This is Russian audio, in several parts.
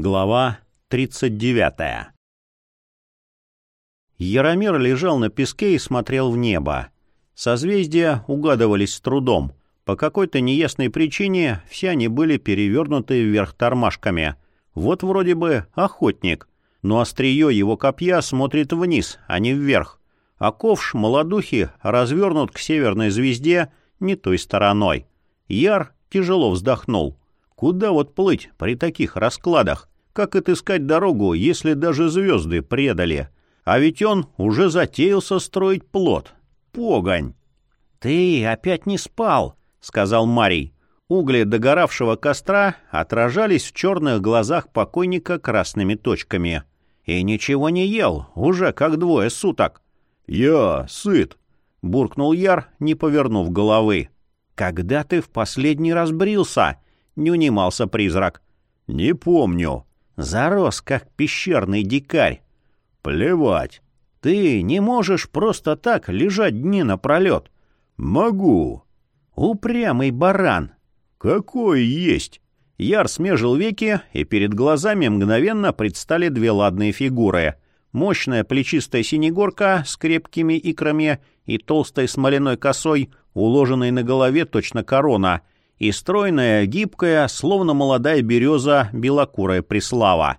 Глава 39 Яромир лежал на песке и смотрел в небо. Созвездия угадывались с трудом. По какой-то неясной причине все они были перевернуты вверх тормашками. Вот вроде бы охотник, но острие его копья смотрит вниз, а не вверх. А ковш молодухи развернут к северной звезде не той стороной. Яр тяжело вздохнул. Куда вот плыть при таких раскладах? Как отыскать дорогу, если даже звезды предали? А ведь он уже затеялся строить плод. Погонь! — Ты опять не спал, — сказал Марий. Угли догоравшего костра отражались в черных глазах покойника красными точками. И ничего не ел, уже как двое суток. — Я сыт, — буркнул Яр, не повернув головы. — Когда ты в последний раз брился? — не унимался призрак. — Не помню. Зарос, как пещерный дикарь. Плевать. Ты не можешь просто так лежать дни напролет. Могу. Упрямый баран. Какой есть. Яр смежил веки, и перед глазами мгновенно предстали две ладные фигуры. Мощная плечистая синегорка с крепкими икрами и толстой смоляной косой, уложенной на голове точно корона — и стройная, гибкая, словно молодая береза, белокурая Преслава.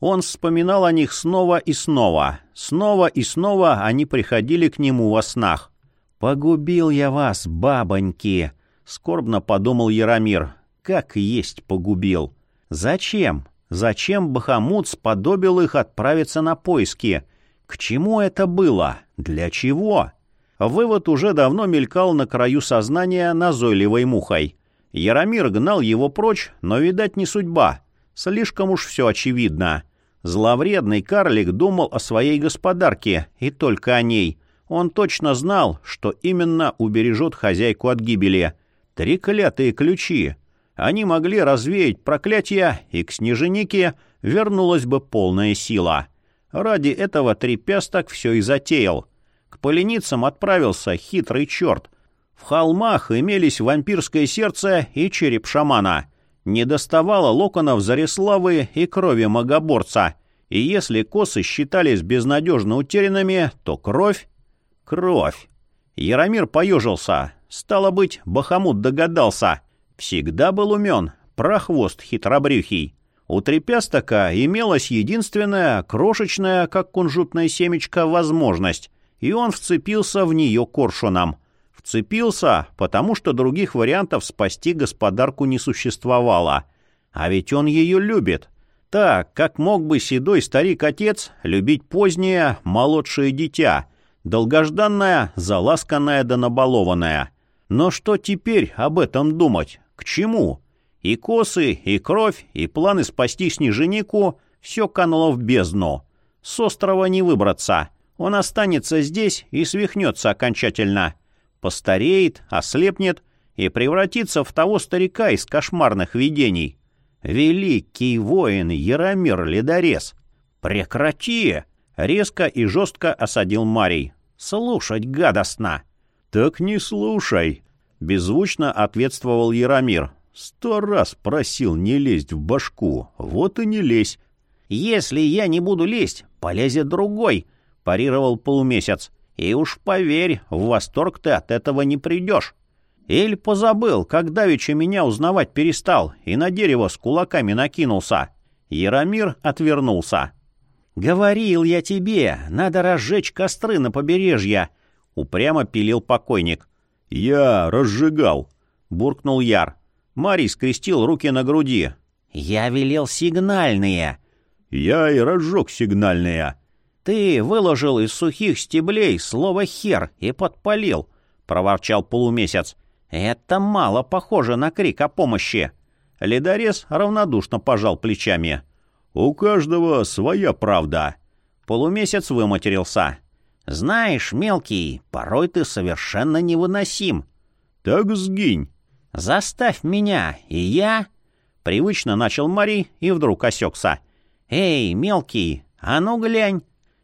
Он вспоминал о них снова и снова. Снова и снова они приходили к нему во снах. «Погубил я вас, бабоньки!» — скорбно подумал Яромир. «Как есть погубил! Зачем? Зачем Бахамут сподобил их отправиться на поиски? К чему это было? Для чего?» Вывод уже давно мелькал на краю сознания назойливой мухой. Яромир гнал его прочь, но, видать, не судьба. Слишком уж все очевидно. Зловредный карлик думал о своей господарке, и только о ней. Он точно знал, что именно убережет хозяйку от гибели. Три клятые ключи. Они могли развеять проклятие, и к снеженике вернулась бы полная сила. Ради этого трепясток все и затеял. К поленицам отправился хитрый черт — в холмах имелись вампирское сердце и череп шамана. Не доставало локонов Зариславы и крови магоборца. И если косы считались безнадежно утерянными, то кровь... Кровь. Яромир поежился. Стало быть, Бахамут догадался. Всегда был умен, прохвост хитробрюхий. У трепястока имелась единственная, крошечная, как кунжутная семечко, возможность, и он вцепился в нее коршуном — Вцепился, потому что других вариантов спасти господарку не существовало. А ведь он ее любит. Так, как мог бы седой старик-отец любить позднее, молодшее дитя, долгожданное, заласканное да набалованное. Но что теперь об этом думать? К чему? И косы, и кровь, и планы спасти снеженику — все кануло в бездну. С острова не выбраться. Он останется здесь и свихнется окончательно постареет, ослепнет и превратится в того старика из кошмарных видений. Великий воин Яромир Ледорез! Прекрати! Резко и жестко осадил Марий. Слушать гадостно! Так не слушай! Беззвучно ответствовал Яромир. Сто раз просил не лезть в башку, вот и не лезь. Если я не буду лезть, полезет другой, парировал полумесяц. И уж поверь, в восторг ты от этого не придешь. Эль позабыл, как давеча меня узнавать перестал и на дерево с кулаками накинулся. Яромир отвернулся. «Говорил я тебе, надо разжечь костры на побережье», — упрямо пилил покойник. «Я разжигал», — буркнул Яр. Марий скрестил руки на груди. «Я велел сигнальные». «Я и разжег сигнальные», «Ты выложил из сухих стеблей слово «хер» и подпалил», — проворчал полумесяц. «Это мало похоже на крик о помощи». Ледорез равнодушно пожал плечами. «У каждого своя правда». Полумесяц выматерился. «Знаешь, мелкий, порой ты совершенно невыносим». «Так сгинь». «Заставь меня, и я...» Привычно начал Мари и вдруг осекся. «Эй, мелкий, а ну глянь!»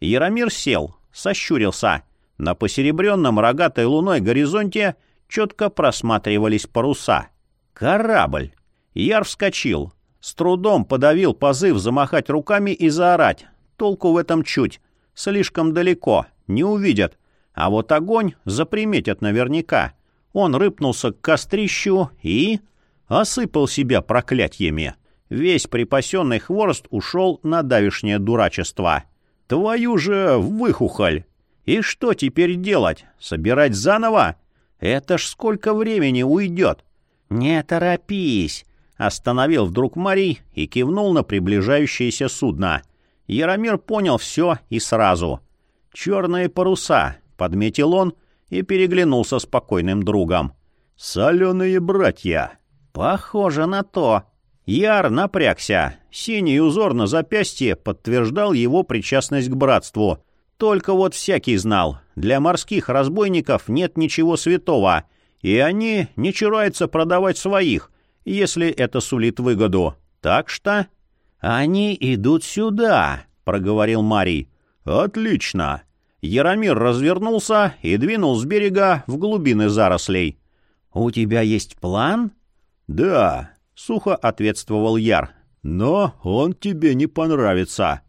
Яромир сел, сощурился. На посеребренном рогатой луной горизонте четко просматривались паруса. Корабль. Яр вскочил. С трудом подавил позыв замахать руками и заорать. Толку в этом чуть. Слишком далеко, не увидят. А вот огонь заприметят наверняка. Он рыпнулся к кострищу и... осыпал себя проклятьями. Весь припасенный хворост ушел на давишнее дурачество. Твою же выхухоль! И что теперь делать? Собирать заново? Это ж сколько времени уйдет? Не торопись! Остановил вдруг Марий и кивнул на приближающееся судно. Яромир понял все и сразу. «Черные паруса», — подметил он и переглянулся с покойным другом. «Соленые братья!» «Похоже на то!» Яр напрягся. Синий узор на запястье подтверждал его причастность к братству. Только вот всякий знал, для морских разбойников нет ничего святого, и они не чураются продавать своих, если это сулит выгоду. Так что... «Они идут сюда», — проговорил Марий. «Отлично!» Яромир развернулся и двинул с берега в глубины зарослей. «У тебя есть план?» «Да», — сухо ответствовал Яр. «Но он тебе не понравится».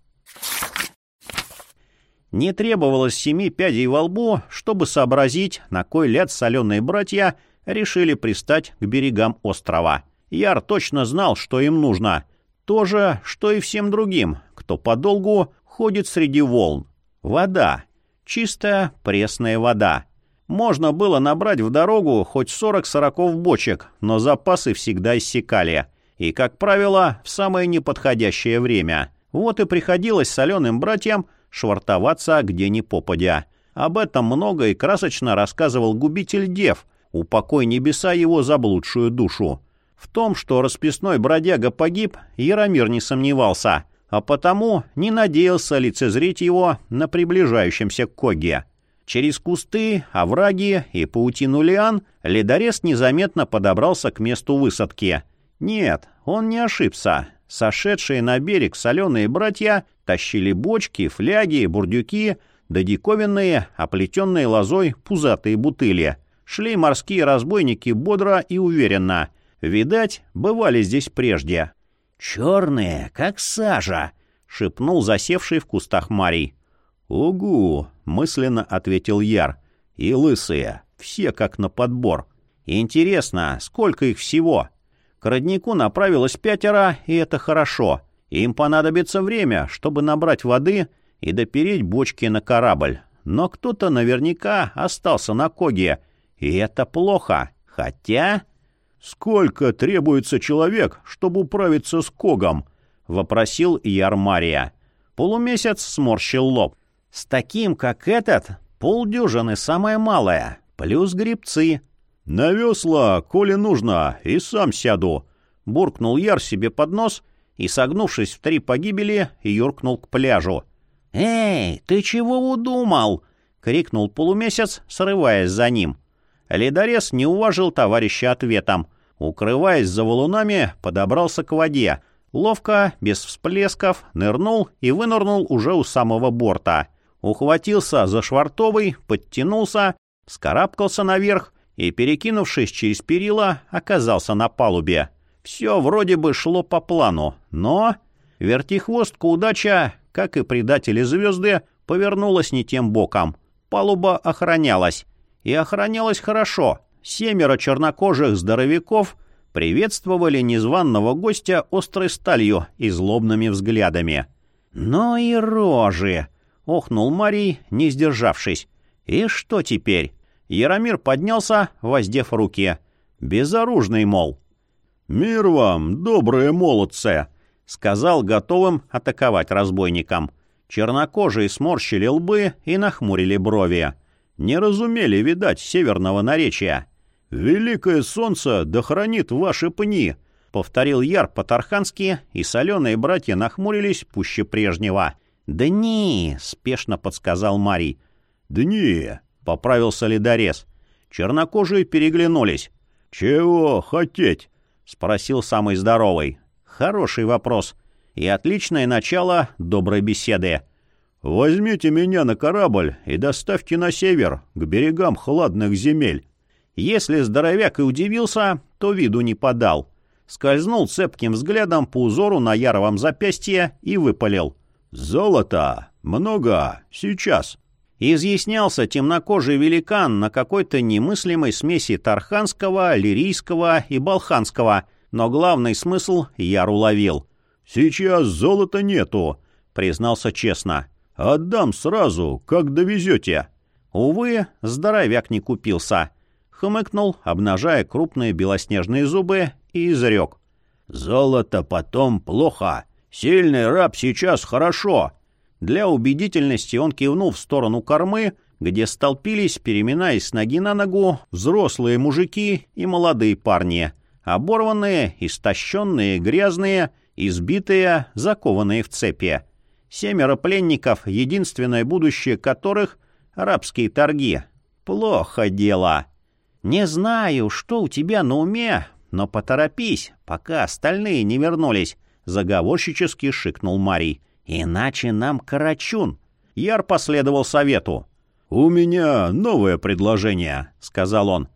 Не требовалось семи пядей во лбу, чтобы сообразить, на кой ляд соленые братья решили пристать к берегам острова. Яр точно знал, что им нужно. То же, что и всем другим, кто подолгу ходит среди волн. Вода. Чистая пресная вода. Можно было набрать в дорогу хоть 40 сороков бочек, но запасы всегда иссякали. И, как правило, в самое неподходящее время. Вот и приходилось соленым братьям швартоваться где ни попадя. Об этом много и красочно рассказывал губитель дев, упокой небеса его заблудшую душу. В том, что расписной бродяга погиб, Яромир не сомневался — а потому не надеялся лицезреть его на приближающемся коге. Через кусты, овраги и паутину лиан ледорез незаметно подобрался к месту высадки. Нет, он не ошибся. Сошедшие на берег соленые братья тащили бочки, фляги, бурдюки, да диковинные, оплетенные лозой пузатые бутыли. Шли морские разбойники бодро и уверенно. Видать, бывали здесь прежде. «Черные, как сажа!» — шепнул засевший в кустах Марий. «Угу!» — мысленно ответил Яр. «И лысые, все как на подбор. Интересно, сколько их всего?» К роднику направилось пятеро, и это хорошо. Им понадобится время, чтобы набрать воды и допереть бочки на корабль. Но кто-то наверняка остался на коге, и это плохо. Хотя... «Сколько требуется человек, чтобы управиться с Когом?» — вопросил Ярмария. Полумесяц сморщил лоб. «С таким, как этот, полдюжины самое малое, плюс грибцы». «На весла, коли нужно, и сам сяду», — буркнул Яр себе под нос и, согнувшись в три погибели, юркнул к пляжу. «Эй, ты чего удумал?» — крикнул полумесяц, срываясь за ним. Ледорез не уважил товарища ответом. Укрываясь за валунами, подобрался к воде. Ловко, без всплесков, нырнул и вынырнул уже у самого борта. Ухватился за швартовый, подтянулся, скарабкался наверх и, перекинувшись через перила, оказался на палубе. Все вроде бы шло по плану, но... Вертихвостка удача, как и предатели звезды, повернулась не тем боком. Палуба охранялась и охранялась хорошо. Семеро чернокожих здоровяков приветствовали незваного гостя острой сталью и злобными взглядами. «Ну и рожи!» — охнул Марий, не сдержавшись. «И что теперь?» Яромир поднялся, воздев руки. Безоружный, мол. «Мир вам, добрые молодцы!» — сказал готовым атаковать разбойникам. Чернокожие сморщили лбы и нахмурили брови. Не разумели, видать, северного наречия. «Великое солнце да хранит ваши пни!» — повторил Яр по-тархански, и соленые братья нахмурились пуще прежнего. «Дни!» — спешно подсказал Марий. «Дни!» — поправился ледорез. Чернокожие переглянулись. «Чего хотеть?» — спросил самый здоровый. «Хороший вопрос. И отличное начало доброй беседы. «Возьмите меня на корабль и доставьте на север, к берегам хладных земель». Если здоровяк и удивился, то виду не подал. скользнул цепким взглядом по узору на яровом запястье и выпалил. «Золото! Много! Сейчас!» Изъяснялся темнокожий великан на какой-то немыслимой смеси тарханского, лирийского и балханского, но главный смысл Яр уловил. «Сейчас золота нету», — признался честно. «Отдам сразу, как довезете». Увы, здоровяк не купился. Хмыкнул, обнажая крупные белоснежные зубы, и изрек. «Золото потом плохо. Сильный раб сейчас хорошо». Для убедительности он кивнул в сторону кормы, где столпились, переминаясь с ноги на ногу, взрослые мужики и молодые парни, оборванные, истощенные, грязные, избитые, закованные в цепи. Семеро пленников, единственное будущее которых — рабские торги. Плохо дело. Не знаю, что у тебя на уме, но поторопись, пока остальные не вернулись, — заговорщически шикнул Марий. Иначе нам карачун. Яр последовал совету. «У меня новое предложение», — сказал он.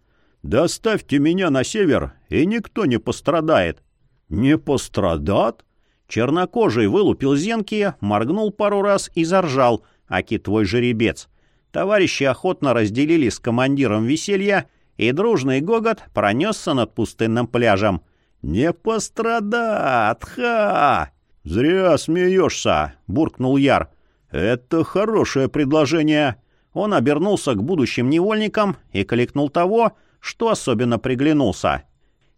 «Доставьте меня на север, и никто не пострадает». «Не пострадат?» Чернокожий вылупил зенки, моргнул пару раз и заржал, аки твой жеребец. Товарищи охотно разделили с командиром веселья, и дружный гогот пронесся над пустынным пляжем. «Не пострадат! Ха!» «Зря смеешься!» — буркнул Яр. «Это хорошее предложение!» Он обернулся к будущим невольникам и кликнул того, что особенно приглянулся.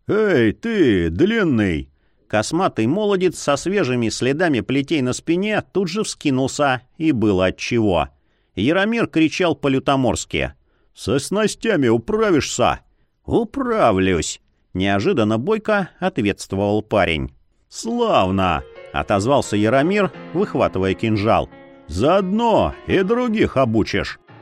«Эй, ты, длинный!» Косматый молодец со свежими следами плетей на спине тут же вскинулся, и было отчего. Яромир кричал по-лютоморски. «Со снастями управишься?» «Управлюсь!» — неожиданно бойко ответствовал парень. «Славно!» — отозвался Яромир, выхватывая кинжал. «Заодно и других обучишь!»